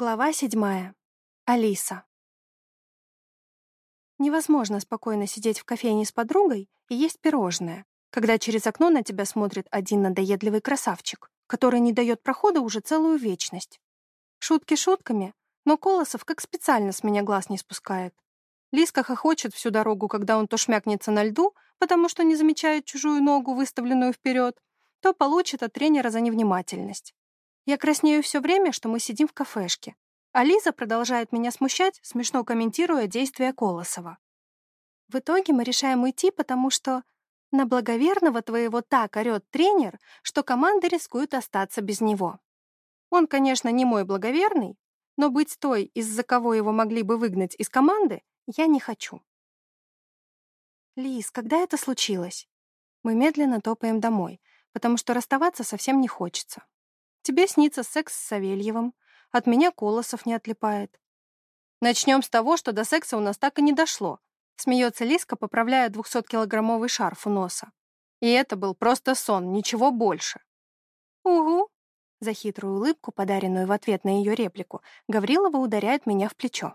Глава седьмая. Алиса. Невозможно спокойно сидеть в кофейне с подругой и есть пирожное, когда через окно на тебя смотрит один надоедливый красавчик, который не дает прохода уже целую вечность. Шутки шутками, но Колосов как специально с меня глаз не спускает. Лиска хохочет всю дорогу, когда он то шмякнется на льду, потому что не замечает чужую ногу, выставленную вперед, то получит от тренера за невнимательность. Я краснею все время, что мы сидим в кафешке, а Лиза продолжает меня смущать, смешно комментируя действия Колосова. В итоге мы решаем уйти, потому что на благоверного твоего так орёт тренер, что команда рискует остаться без него. Он, конечно, не мой благоверный, но быть той, из-за кого его могли бы выгнать из команды, я не хочу. Лиз, когда это случилось? Мы медленно топаем домой, потому что расставаться совсем не хочется. Тебе снится секс с Савельевым. От меня Колосов не отлипает. Начнем с того, что до секса у нас так и не дошло. Смеется Лиска, поправляя 200-килограммовый шарф у носа. И это был просто сон, ничего больше. Угу. За хитрую улыбку, подаренную в ответ на ее реплику, Гаврилова ударяет меня в плечо.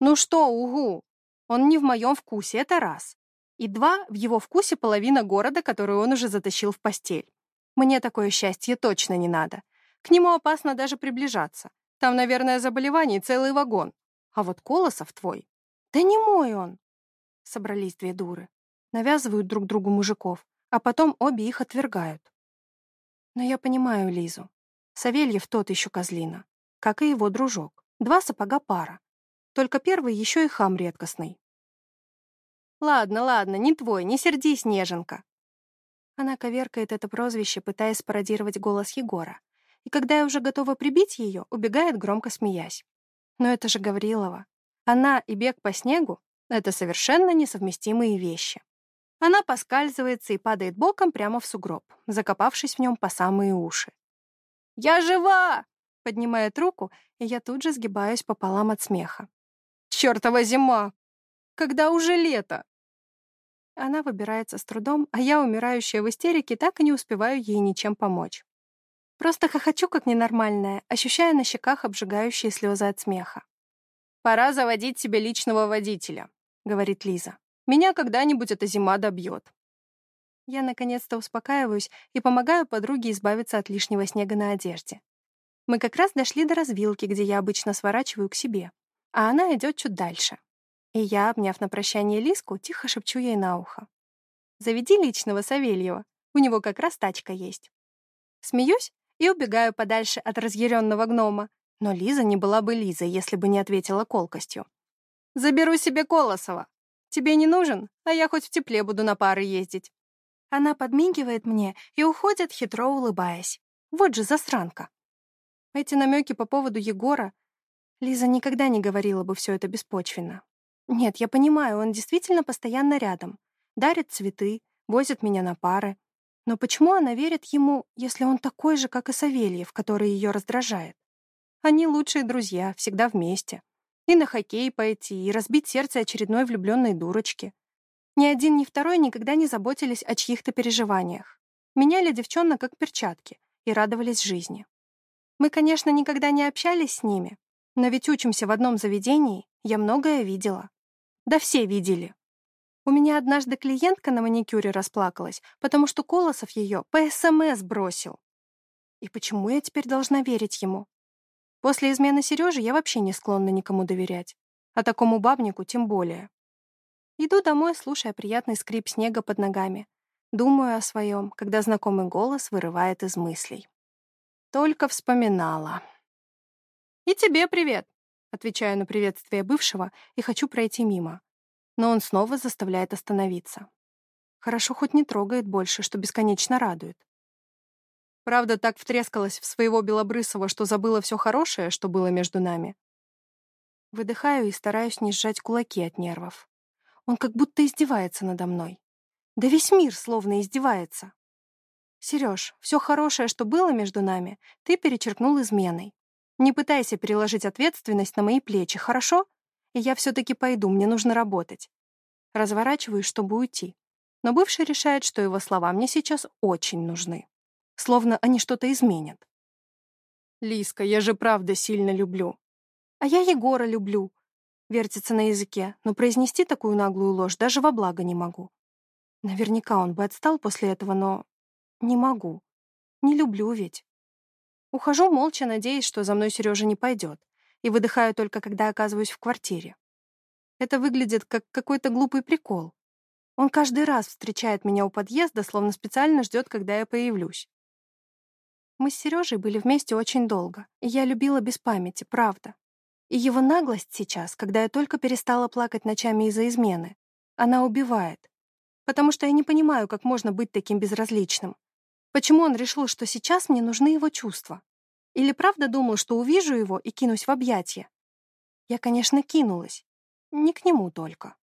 Ну что, угу? Он не в моем вкусе, это раз. И два, в его вкусе половина города, которую он уже затащил в постель. Мне такое счастье точно не надо. К нему опасно даже приближаться. Там, наверное, заболеваний целый вагон. А вот Колосов твой... Да не мой он. Собрались две дуры. Навязывают друг другу мужиков, а потом обе их отвергают. Но я понимаю Лизу. Савельев тот еще козлина, как и его дружок. Два сапога пара. Только первый еще и хам редкостный. Ладно, ладно, не твой, не сердись, неженка. Она коверкает это прозвище, пытаясь пародировать голос Егора. И когда я уже готова прибить ее, убегает, громко смеясь. Но это же Гаврилова. Она и бег по снегу — это совершенно несовместимые вещи. Она поскальзывается и падает боком прямо в сугроб, закопавшись в нем по самые уши. «Я жива!» — поднимает руку, и я тут же сгибаюсь пополам от смеха. «Чёртова зима! Когда уже лето?» Она выбирается с трудом, а я, умирающая в истерике, так и не успеваю ей ничем помочь. Просто хохочу, как ненормальная, ощущая на щеках обжигающие слезы от смеха. «Пора заводить себе личного водителя», — говорит Лиза. «Меня когда-нибудь эта зима добьет». Я наконец-то успокаиваюсь и помогаю подруге избавиться от лишнего снега на одежде. Мы как раз дошли до развилки, где я обычно сворачиваю к себе, а она идет чуть дальше. И я, обняв на прощание Лиску, тихо шепчу ей на ухо. «Заведи личного Савельева, у него как раз тачка есть». Смеюсь и убегаю подальше от разъяренного гнома, но Лиза не была бы Лизой, если бы не ответила колкостью. «Заберу себе Колосова. Тебе не нужен, а я хоть в тепле буду на пары ездить». Она подмигивает мне и уходит, хитро улыбаясь. Вот же засранка. Эти намеки по поводу Егора Лиза никогда не говорила бы все это беспочвенно. Нет, я понимаю, он действительно постоянно рядом. Дарит цветы, возит меня на пары. Но почему она верит ему, если он такой же, как и Савельев, который ее раздражает? Они лучшие друзья, всегда вместе. И на хоккей пойти, и разбить сердце очередной влюбленной дурочки. Ни один, ни второй никогда не заботились о чьих-то переживаниях. Меняли девчонок как перчатки и радовались жизни. Мы, конечно, никогда не общались с ними, но ведь учимся в одном заведении, я многое видела. Да все видели. У меня однажды клиентка на маникюре расплакалась, потому что Колосов ее по СМС бросил. И почему я теперь должна верить ему? После измены Сережи я вообще не склонна никому доверять. А такому бабнику тем более. Иду домой, слушая приятный скрип снега под ногами. Думаю о своем, когда знакомый голос вырывает из мыслей. Только вспоминала. «И тебе привет!» Отвечаю на приветствие бывшего и хочу пройти мимо. Но он снова заставляет остановиться. Хорошо хоть не трогает больше, что бесконечно радует. Правда, так втрескалась в своего Белобрысова, что забыла все хорошее, что было между нами. Выдыхаю и стараюсь не сжать кулаки от нервов. Он как будто издевается надо мной. Да весь мир словно издевается. Сереж, все хорошее, что было между нами, ты перечеркнул изменой. Не пытайся переложить ответственность на мои плечи, хорошо? И я все-таки пойду, мне нужно работать. Разворачиваюсь, чтобы уйти. Но бывший решает, что его слова мне сейчас очень нужны. Словно они что-то изменят. Лиска, я же правда сильно люблю. А я Егора люблю. Вертится на языке, но произнести такую наглую ложь даже во благо не могу. Наверняка он бы отстал после этого, но не могу. Не люблю ведь. Ухожу молча, надеясь, что за мной Сережа не пойдет, и выдыхаю только, когда оказываюсь в квартире. Это выглядит как какой-то глупый прикол. Он каждый раз встречает меня у подъезда, словно специально ждет, когда я появлюсь. Мы с Сережей были вместе очень долго, и я любила без памяти, правда. И его наглость сейчас, когда я только перестала плакать ночами из-за измены, она убивает. Потому что я не понимаю, как можно быть таким безразличным. Почему он решил, что сейчас мне нужны его чувства? Или правда думал, что увижу его и кинусь в объятия? Я, конечно, кинулась. Не к нему только.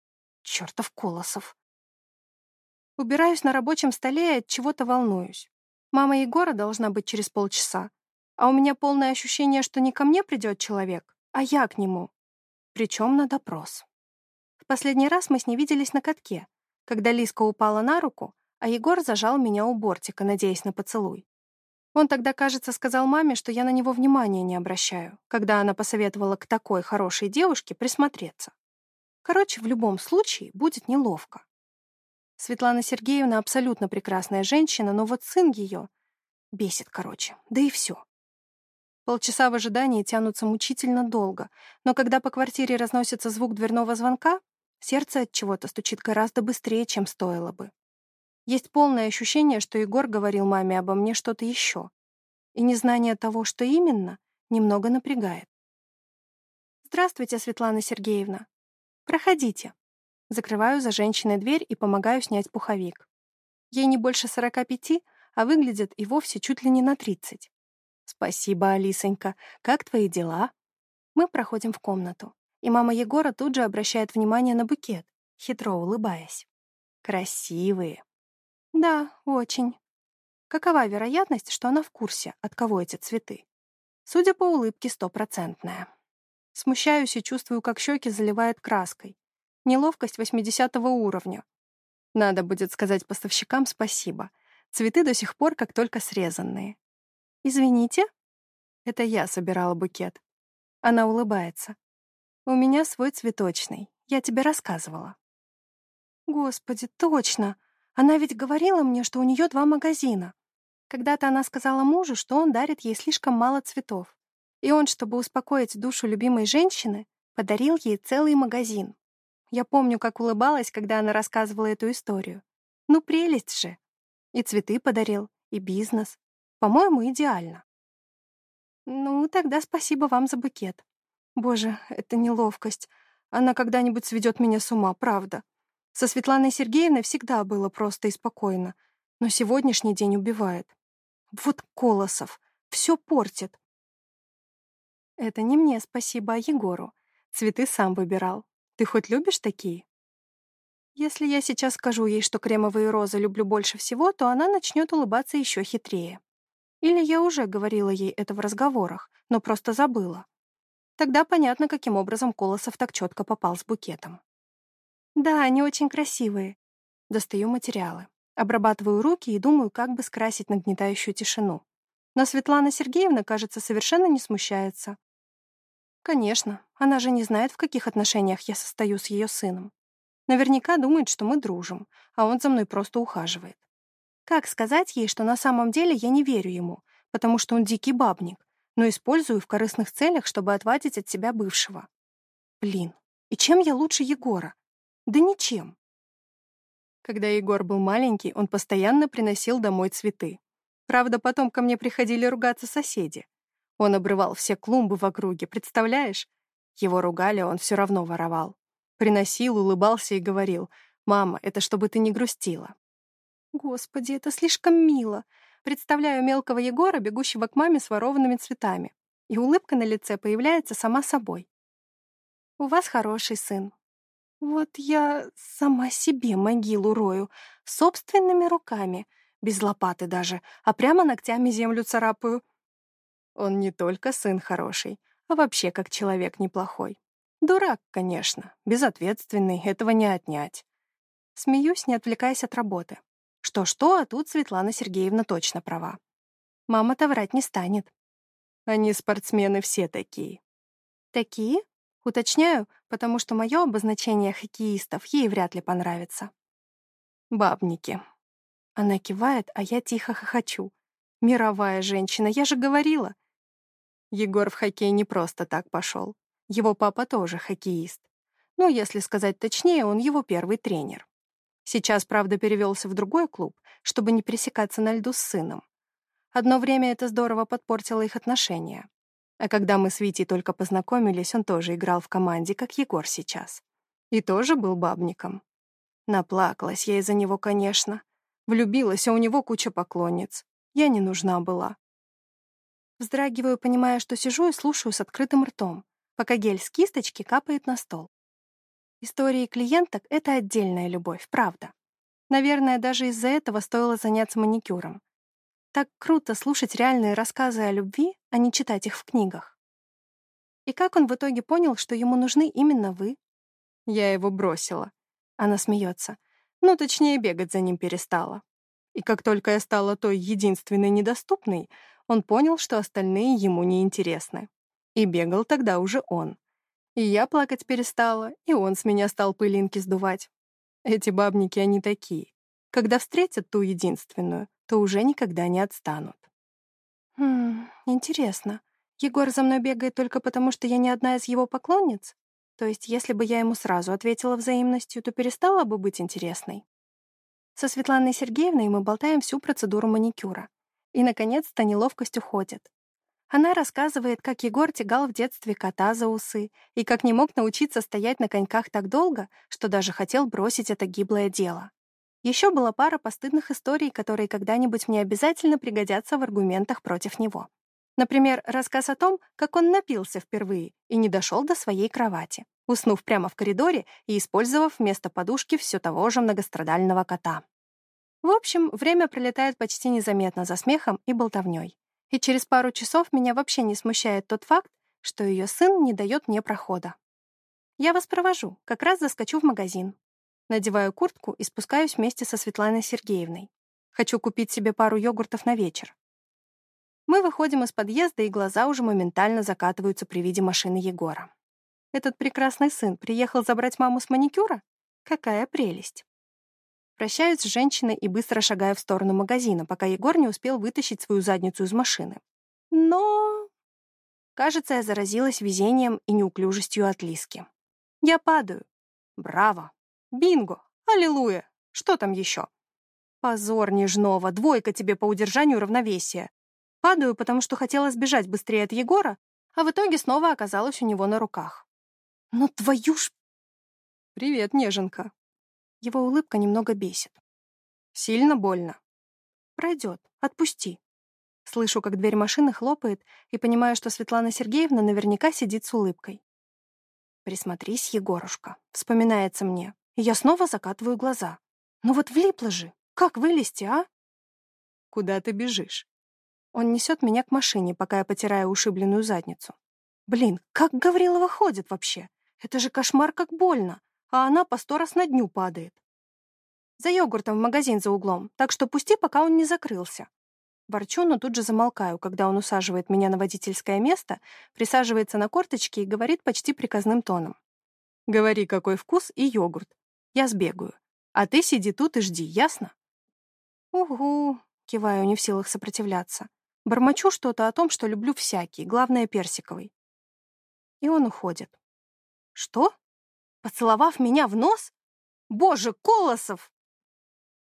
Чёртов Колосов. Убираюсь на рабочем столе и от чего-то волнуюсь. Мама Егора должна быть через полчаса, а у меня полное ощущение, что не ко мне придет человек, а я к нему. Причем на допрос. В последний раз мы с ней виделись на катке, когда Лиска упала на руку, а Егор зажал меня у бортика, надеясь на поцелуй. Он тогда, кажется, сказал маме, что я на него внимания не обращаю, когда она посоветовала к такой хорошей девушке присмотреться. Короче, в любом случае будет неловко. Светлана Сергеевна абсолютно прекрасная женщина, но вот сын ее бесит, короче. Да и все. Полчаса в ожидании тянутся мучительно долго, но когда по квартире разносится звук дверного звонка, сердце от чего-то стучит гораздо быстрее, чем стоило бы. Есть полное ощущение, что Егор говорил маме обо мне что-то еще. И незнание того, что именно, немного напрягает. «Здравствуйте, Светлана Сергеевна. Проходите». Закрываю за женщиной дверь и помогаю снять пуховик. Ей не больше сорока пяти, а выглядит и вовсе чуть ли не на тридцать. «Спасибо, Алисонька. Как твои дела?» Мы проходим в комнату, и мама Егора тут же обращает внимание на букет, хитро улыбаясь. «Красивые». «Да, очень». Какова вероятность, что она в курсе, от кого эти цветы? Судя по улыбке, стопроцентная. Смущаюсь и чувствую, как щеки заливает краской. Неловкость 80 уровня. Надо будет сказать поставщикам спасибо. Цветы до сих пор как только срезанные. «Извините?» Это я собирала букет. Она улыбается. «У меня свой цветочный. Я тебе рассказывала». «Господи, точно! Она ведь говорила мне, что у нее два магазина. Когда-то она сказала мужу, что он дарит ей слишком мало цветов. И он, чтобы успокоить душу любимой женщины, подарил ей целый магазин. Я помню, как улыбалась, когда она рассказывала эту историю. Ну, прелесть же. И цветы подарил, и бизнес. По-моему, идеально. Ну, тогда спасибо вам за букет. Боже, это неловкость. Она когда-нибудь сведет меня с ума, правда. Со Светланой Сергеевной всегда было просто и спокойно, но сегодняшний день убивает. Вот Колосов, все портит. Это не мне спасибо, а Егору. Цветы сам выбирал. Ты хоть любишь такие? Если я сейчас скажу ей, что кремовые розы люблю больше всего, то она начнет улыбаться еще хитрее. Или я уже говорила ей это в разговорах, но просто забыла. Тогда понятно, каким образом Колосов так четко попал с букетом. Да, они очень красивые. Достаю материалы. Обрабатываю руки и думаю, как бы скрасить нагнетающую тишину. Но Светлана Сергеевна, кажется, совершенно не смущается. Конечно, она же не знает, в каких отношениях я состою с ее сыном. Наверняка думает, что мы дружим, а он за мной просто ухаживает. Как сказать ей, что на самом деле я не верю ему, потому что он дикий бабник, но использую в корыстных целях, чтобы отвадить от себя бывшего? Блин, и чем я лучше Егора? Да ничем. Когда Егор был маленький, он постоянно приносил домой цветы. Правда, потом ко мне приходили ругаться соседи. Он обрывал все клумбы в округе, представляешь? Его ругали, он все равно воровал. Приносил, улыбался и говорил, «Мама, это чтобы ты не грустила». Господи, это слишком мило. Представляю мелкого Егора, бегущего к маме с ворованными цветами. И улыбка на лице появляется сама собой. У вас хороший сын. Вот я сама себе могилу рою, собственными руками, без лопаты даже, а прямо ногтями землю царапаю. Он не только сын хороший, а вообще как человек неплохой. Дурак, конечно, безответственный, этого не отнять. Смеюсь, не отвлекаясь от работы. Что-что, а тут Светлана Сергеевна точно права. Мама-то врать не станет. Они спортсмены все такие. Такие? Уточняю, потому что мое обозначение хоккеистов ей вряд ли понравится. Бабники. Она кивает, а я тихо хохочу. Мировая женщина, я же говорила. Егор в хоккей не просто так пошел. Его папа тоже хоккеист. Ну, если сказать точнее, он его первый тренер. Сейчас, правда, перевелся в другой клуб, чтобы не пересекаться на льду с сыном. Одно время это здорово подпортило их отношения. А когда мы с Витей только познакомились, он тоже играл в команде, как Егор сейчас. И тоже был бабником. Наплакалась я из-за него, конечно. Влюбилась, а у него куча поклонниц. Я не нужна была. Вздрагиваю, понимая, что сижу и слушаю с открытым ртом, пока гель с кисточки капает на стол. Истории клиенток — это отдельная любовь, правда. Наверное, даже из-за этого стоило заняться маникюром. Так круто слушать реальные рассказы о любви, а не читать их в книгах. И как он в итоге понял, что ему нужны именно вы? Я его бросила. Она смеется. Ну, точнее, бегать за ним перестала. И как только я стала той единственной недоступной, он понял, что остальные ему не интересны. И бегал тогда уже он. И я плакать перестала, и он с меня стал пылинки сдувать. Эти бабники, они такие. Когда встретят ту единственную, то уже никогда не отстанут. Хм, интересно. Егор за мной бегает только потому, что я не одна из его поклонниц? То есть, если бы я ему сразу ответила взаимностью, то перестала бы быть интересной? Со Светланой Сергеевной мы болтаем всю процедуру маникюра. И, наконец-то, неловкость уходит. Она рассказывает, как Егор тягал в детстве кота за усы и как не мог научиться стоять на коньках так долго, что даже хотел бросить это гиблое дело. Еще была пара постыдных историй, которые когда-нибудь мне обязательно пригодятся в аргументах против него. Например, рассказ о том, как он напился впервые и не дошел до своей кровати, уснув прямо в коридоре и использовав вместо подушки все того же многострадального кота. В общем, время пролетает почти незаметно за смехом и болтовней. И через пару часов меня вообще не смущает тот факт, что ее сын не дает мне прохода. Я вас провожу, как раз заскочу в магазин. Надеваю куртку и спускаюсь вместе со Светланой Сергеевной. Хочу купить себе пару йогуртов на вечер. Мы выходим из подъезда, и глаза уже моментально закатываются при виде машины Егора. Этот прекрасный сын приехал забрать маму с маникюра? Какая прелесть. Прощаюсь с женщиной и быстро шагаю в сторону магазина, пока Егор не успел вытащить свою задницу из машины. Но... Кажется, я заразилась везением и неуклюжестью от Лиски. Я падаю. Браво! Бинго! Аллилуйя! Что там еще? Позор, Нежнова, двойка тебе по удержанию равновесия. Падаю, потому что хотела сбежать быстрее от Егора, а в итоге снова оказалась у него на руках. Но твою ж... Привет, неженка. Его улыбка немного бесит. Сильно больно. Пройдет. Отпусти. Слышу, как дверь машины хлопает, и понимаю, что Светлана Сергеевна наверняка сидит с улыбкой. Присмотрись, Егорушка. Вспоминается мне. Я снова закатываю глаза. Ну вот влипла же. Как вылезти, а? Куда ты бежишь? Он несет меня к машине, пока я потираю ушибленную задницу. Блин, как Гаврилова ходит вообще? Это же кошмар, как больно а она по сто раз на дню падает. За йогуртом в магазин за углом, так что пусти, пока он не закрылся. Ворчу, но тут же замолкаю, когда он усаживает меня на водительское место, присаживается на корточки и говорит почти приказным тоном. «Говори, какой вкус и йогурт. Я сбегаю. А ты сиди тут и жди, ясно?» «Угу», — киваю, не в силах сопротивляться. Бормочу что-то о том, что люблю всякий, главное, персиковый. И он уходит. «Что?» Поцеловав меня в нос? Боже, Колосов!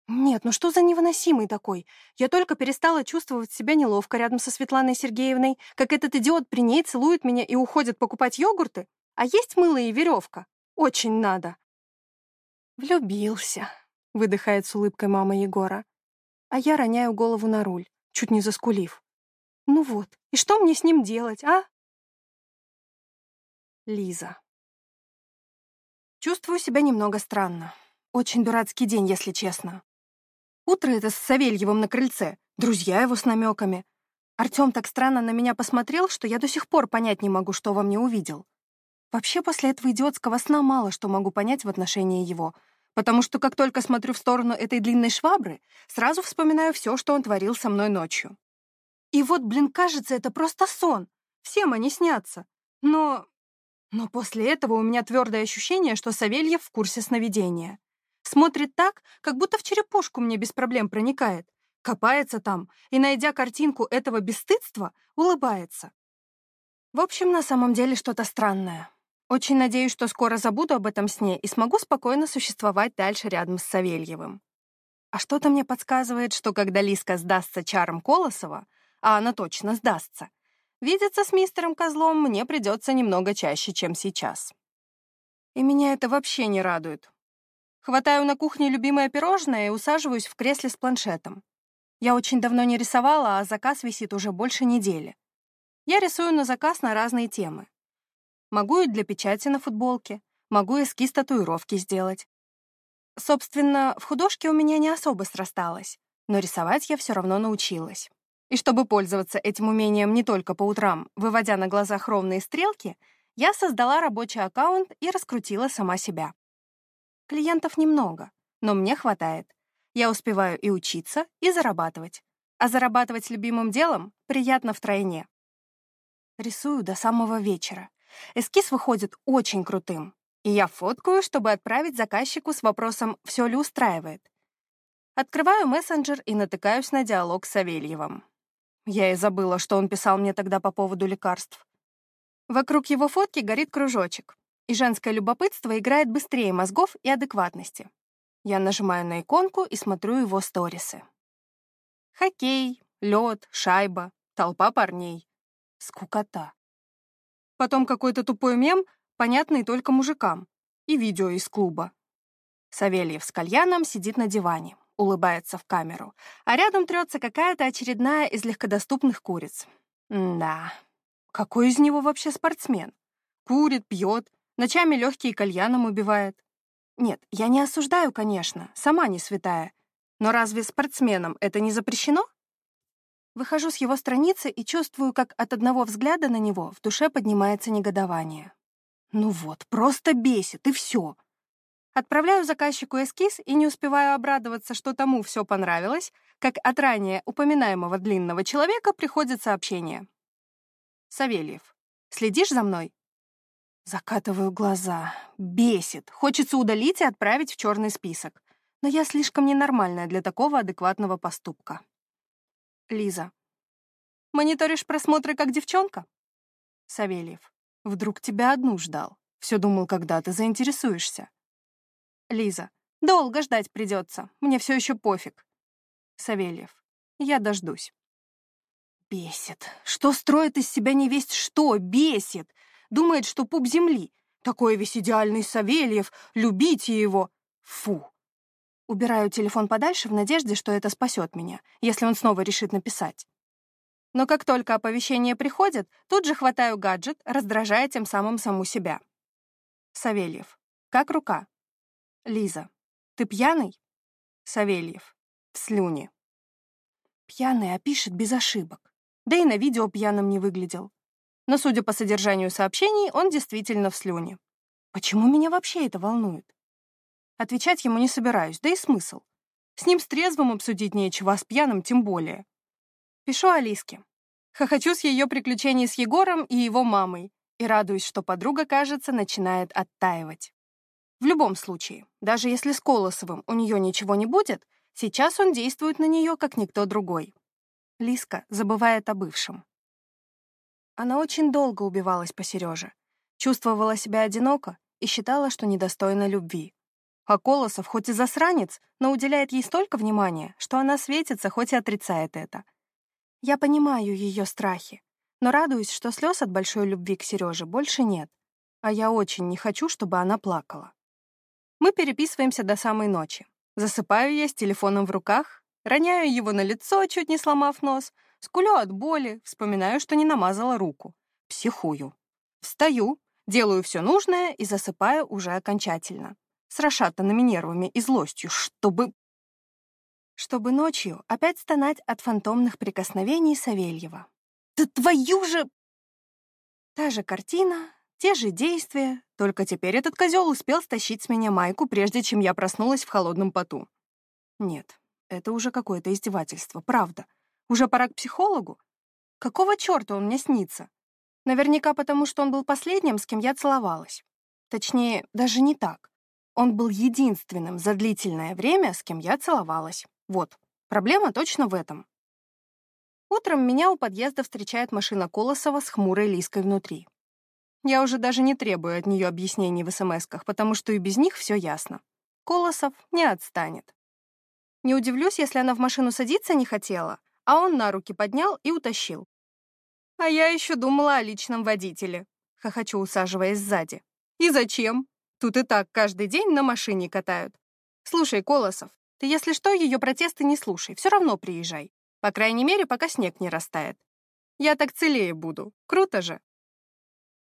Нет, ну что за невыносимый такой? Я только перестала чувствовать себя неловко рядом со Светланой Сергеевной, как этот идиот при ней целует меня и уходит покупать йогурты. А есть мыло и веревка? Очень надо. Влюбился, выдыхает с улыбкой мама Егора. А я роняю голову на руль, чуть не заскулив. Ну вот, и что мне с ним делать, а? Лиза. Чувствую себя немного странно. Очень дурацкий день, если честно. Утро это с Савельевым на крыльце, друзья его с намеками. Артем так странно на меня посмотрел, что я до сих пор понять не могу, что во мне увидел. Вообще, после этого идиотского сна мало что могу понять в отношении его, потому что как только смотрю в сторону этой длинной швабры, сразу вспоминаю все, что он творил со мной ночью. И вот, блин, кажется, это просто сон. Всем они снятся. Но... Но после этого у меня твердое ощущение, что Савельев в курсе сновидения. Смотрит так, как будто в черепушку мне без проблем проникает. Копается там и, найдя картинку этого бесстыдства, улыбается. В общем, на самом деле что-то странное. Очень надеюсь, что скоро забуду об этом сне и смогу спокойно существовать дальше рядом с Савельевым. А что-то мне подсказывает, что когда Лиска сдастся чарам Колосова, а она точно сдастся, видеться с мистером Козлом мне придется немного чаще, чем сейчас. И меня это вообще не радует. Хватаю на кухне любимое пирожное и усаживаюсь в кресле с планшетом. Я очень давно не рисовала, а заказ висит уже больше недели. Я рисую на заказ на разные темы. Могу и для печати на футболке, могу эскиз татуировки сделать. Собственно, в художке у меня не особо срасталось, но рисовать я все равно научилась. И чтобы пользоваться этим умением не только по утрам, выводя на глазах ровные стрелки, я создала рабочий аккаунт и раскрутила сама себя. Клиентов немного, но мне хватает. Я успеваю и учиться, и зарабатывать. А зарабатывать любимым делом приятно втройне. Рисую до самого вечера. Эскиз выходит очень крутым. И я фоткаю, чтобы отправить заказчику с вопросом «все ли устраивает?». Открываю мессенджер и натыкаюсь на диалог с Савельевым. Я и забыла, что он писал мне тогда по поводу лекарств. Вокруг его фотки горит кружочек, и женское любопытство играет быстрее мозгов и адекватности. Я нажимаю на иконку и смотрю его сторисы. Хоккей, лед, шайба, толпа парней. Скукота. Потом какой-то тупой мем, понятный только мужикам, и видео из клуба. Савельев с кальяном сидит на диване, улыбается в камеру, а рядом трется какая-то очередная из легкодоступных куриц. М да, какой из него вообще спортсмен? Курит, пьет, ночами легкие кальяном убивает. Нет, я не осуждаю, конечно, сама не святая. Но разве спортсменам это не запрещено? Выхожу с его страницы и чувствую, как от одного взгляда на него в душе поднимается негодование. Ну вот, просто бесит, и все. Отправляю заказчику эскиз и не успеваю обрадоваться, что тому все понравилось, как от ранее упоминаемого длинного человека приходит сообщение. Савельев, следишь за мной? Закатываю глаза. Бесит. Хочется удалить и отправить в черный список. Но я слишком ненормальная для такого адекватного поступка. Лиза. Мониторишь просмотры как девчонка? Савельев. Вдруг тебя одну ждал. Все думал, когда ты заинтересуешься. Лиза. Долго ждать придется. Мне все еще пофиг. Савельев. Я дождусь. Бесит. Что строит из себя невесть что? Бесит. Думает, что пуп земли. Такой весь идеальный Савельев. Любите его. Фу. Убираю телефон подальше в надежде, что это спасет меня, если он снова решит написать. Но как только оповещение приходит, тут же хватаю гаджет, раздражая тем самым саму себя. Савельев. Как рука? Лиза. Ты пьяный? Савельев. В слюне. Пьяный, а пишет без ошибок. Да и на видео пьяным не выглядел. Но, судя по содержанию сообщений, он действительно в слюне. Почему меня вообще это волнует? Отвечать ему не собираюсь, да и смысл. С ним с трезвым обсудить нечего, а с пьяным тем более. Пишу Алиске. Хохочу с ее приключений с Егором и его мамой и радуюсь, что подруга, кажется, начинает оттаивать. В любом случае, даже если с Колосовым у нее ничего не будет, сейчас он действует на нее, как никто другой. Лиска забывает о бывшем. Она очень долго убивалась по Сереже, чувствовала себя одиноко и считала, что недостойна любви. А Колосов хоть и засранец, но уделяет ей столько внимания, что она светится, хоть и отрицает это. Я понимаю ее страхи, но радуюсь, что слез от большой любви к Сереже больше нет, а я очень не хочу, чтобы она плакала. Мы переписываемся до самой ночи. Засыпаю я с телефоном в руках, роняю его на лицо, чуть не сломав нос, скулю от боли, вспоминаю, что не намазала руку. Психую. Встаю, делаю все нужное и засыпаю уже окончательно с расшатанными нервами и злостью, чтобы... Чтобы ночью опять стонать от фантомных прикосновений Савельева. «Да твою же...» Та же картина, те же действия, только теперь этот козел успел стащить с меня майку, прежде чем я проснулась в холодном поту. Нет, это уже какое-то издевательство, правда. Уже пора к психологу? Какого черта он мне снится? Наверняка потому, что он был последним, с кем я целовалась. Точнее, даже не так. Он был единственным за длительное время, с кем я целовалась. Вот, проблема точно в этом. Утром меня у подъезда встречает машина Колосова с хмурой Лиской внутри. Я уже даже не требую от нее объяснений в смс-ках, потому что и без них все ясно. Колосов не отстанет. Не удивлюсь, если она в машину садиться не хотела, а он на руки поднял и утащил. А я еще думала о личном водителе, хохочу, усаживаясь сзади. И зачем? Тут и так каждый день на машине катают. Слушай, Колосов, ты, если что, ее протесты не слушай, все равно приезжай. По крайней мере, пока снег не растает. Я так целее буду. Круто же.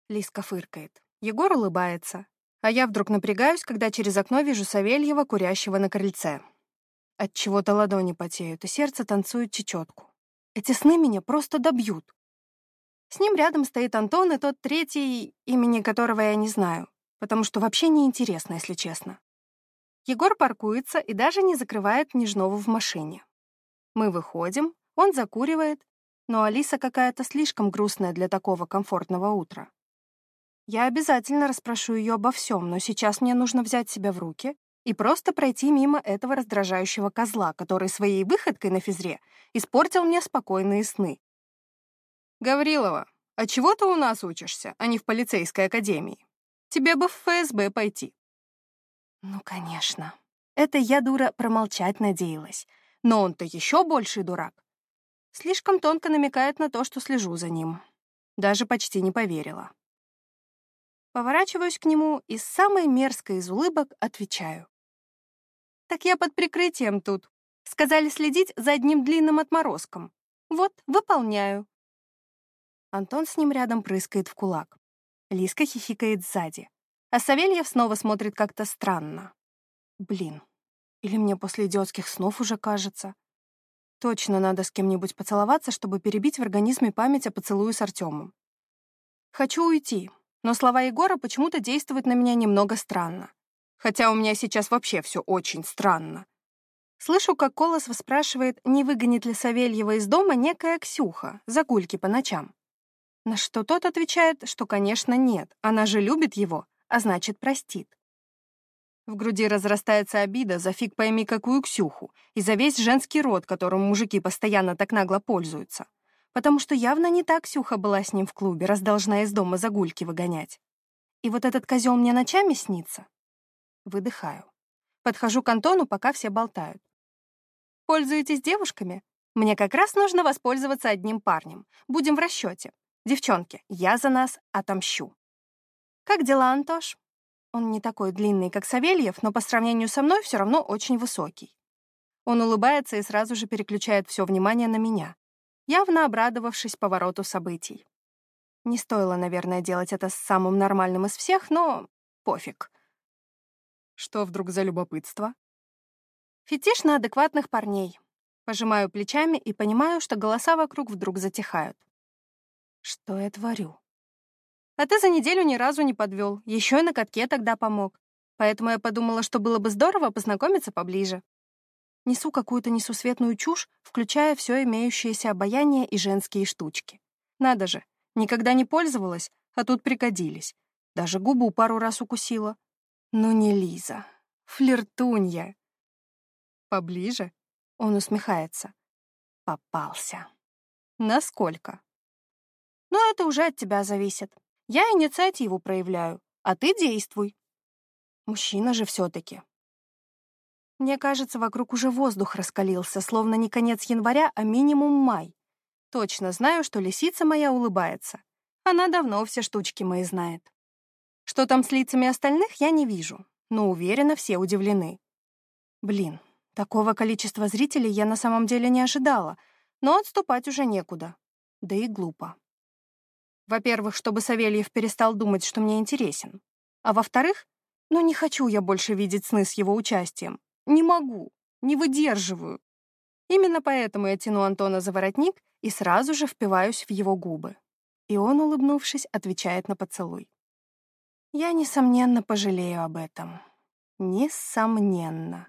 Лиска фыркает. Егор улыбается. А я вдруг напрягаюсь, когда через окно вижу Савельева, курящего на крыльце. От чего-то ладони потеют, и сердце танцует чечетку. Эти сны меня просто добьют. С ним рядом стоит Антон и тот третий, имени которого я не знаю, потому что вообще не интересно, если честно. Егор паркуется и даже не закрывает Нежнову в машине. Мы выходим, он закуривает, но Алиса какая-то слишком грустная для такого комфортного утра. Я обязательно расспрошу ее обо всем, но сейчас мне нужно взять себя в руки и просто пройти мимо этого раздражающего козла, который своей выходкой на физре испортил мне спокойные сны. «Гаврилова, а чего ты у нас учишься, а не в полицейской академии? Тебе бы в ФСБ пойти». Ну, конечно. Это я, дура, промолчать надеялась. Но он-то еще больший дурак. Слишком тонко намекает на то, что слежу за ним. Даже почти не поверила. Поворачиваюсь к нему и с самой мерзкой из улыбок отвечаю. «Так я под прикрытием тут. Сказали следить за одним длинным отморозком. Вот, выполняю. Антон с ним рядом прыскает в кулак. Лиска хихикает сзади. А Савельев снова смотрит как-то странно. Блин, или мне после идиотских снов уже кажется. Точно надо с кем-нибудь поцеловаться, чтобы перебить в организме память о поцелуе с Артемом. Хочу уйти, но слова Егора почему-то действуют на меня немного странно. Хотя у меня сейчас вообще все очень странно. Слышу, как Колосов спрашивает, не выгонит ли Савельева из дома некая Ксюха за гульки по ночам. На что тот отвечает, что, конечно, нет, она же любит его, а значит, простит. В груди разрастается обида за фиг пойми какую Ксюху и за весь женский род, которым мужики постоянно так нагло пользуются. Потому что явно не так Ксюха была с ним в клубе, раз должна из дома загульки выгонять. И вот этот козел мне ночами снится. Выдыхаю. Подхожу к Антону, пока все болтают. «Пользуетесь девушками? Мне как раз нужно воспользоваться одним парнем. Будем в расчете. Девчонки, я за нас отомщу. Как дела, Антош? Он не такой длинный, как Савельев, но по сравнению со мной все равно очень высокий. Он улыбается и сразу же переключает все внимание на меня, явно обрадовавшись повороту событий. Не стоило, наверное, делать это с самым нормальным из всех, но пофиг. Что вдруг за любопытство? Фетиш на адекватных парней. Пожимаю плечами и понимаю, что голоса вокруг вдруг затихают. Что я творю? А ты за неделю ни разу не подвел, еще и на катке тогда помог. Поэтому я подумала, что было бы здорово познакомиться поближе. Несу какую-то несусветную чушь, включая все имеющееся обаяние и женские штучки. Надо же, никогда не пользовалась, а тут пригодились. Даже губу пару раз укусила. Ну не Лиза. Флиртунья. Поближе? Он усмехается. Попался. Насколько? Но это уже от тебя зависит. Я инициативу проявляю, а ты действуй. Мужчина же все-таки. Мне кажется, вокруг уже воздух раскалился, словно не конец января, а минимум май. Точно знаю, что лисица моя улыбается. Она давно все штучки мои знает. Что там с лицами остальных, я не вижу, но уверена, все удивлены. Блин, такого количества зрителей я на самом деле не ожидала, но отступать уже некуда. Да и глупо. Во-первых, чтобы Савельев перестал думать, что мне интересен. А во-вторых, ну не хочу я больше видеть сны с его участием. Не могу, не выдерживаю. Именно поэтому я тяну Антона за воротник и сразу же впиваюсь в его губы. И он, улыбнувшись, отвечает на поцелуй. Я, несомненно, пожалею об этом. Несомненно.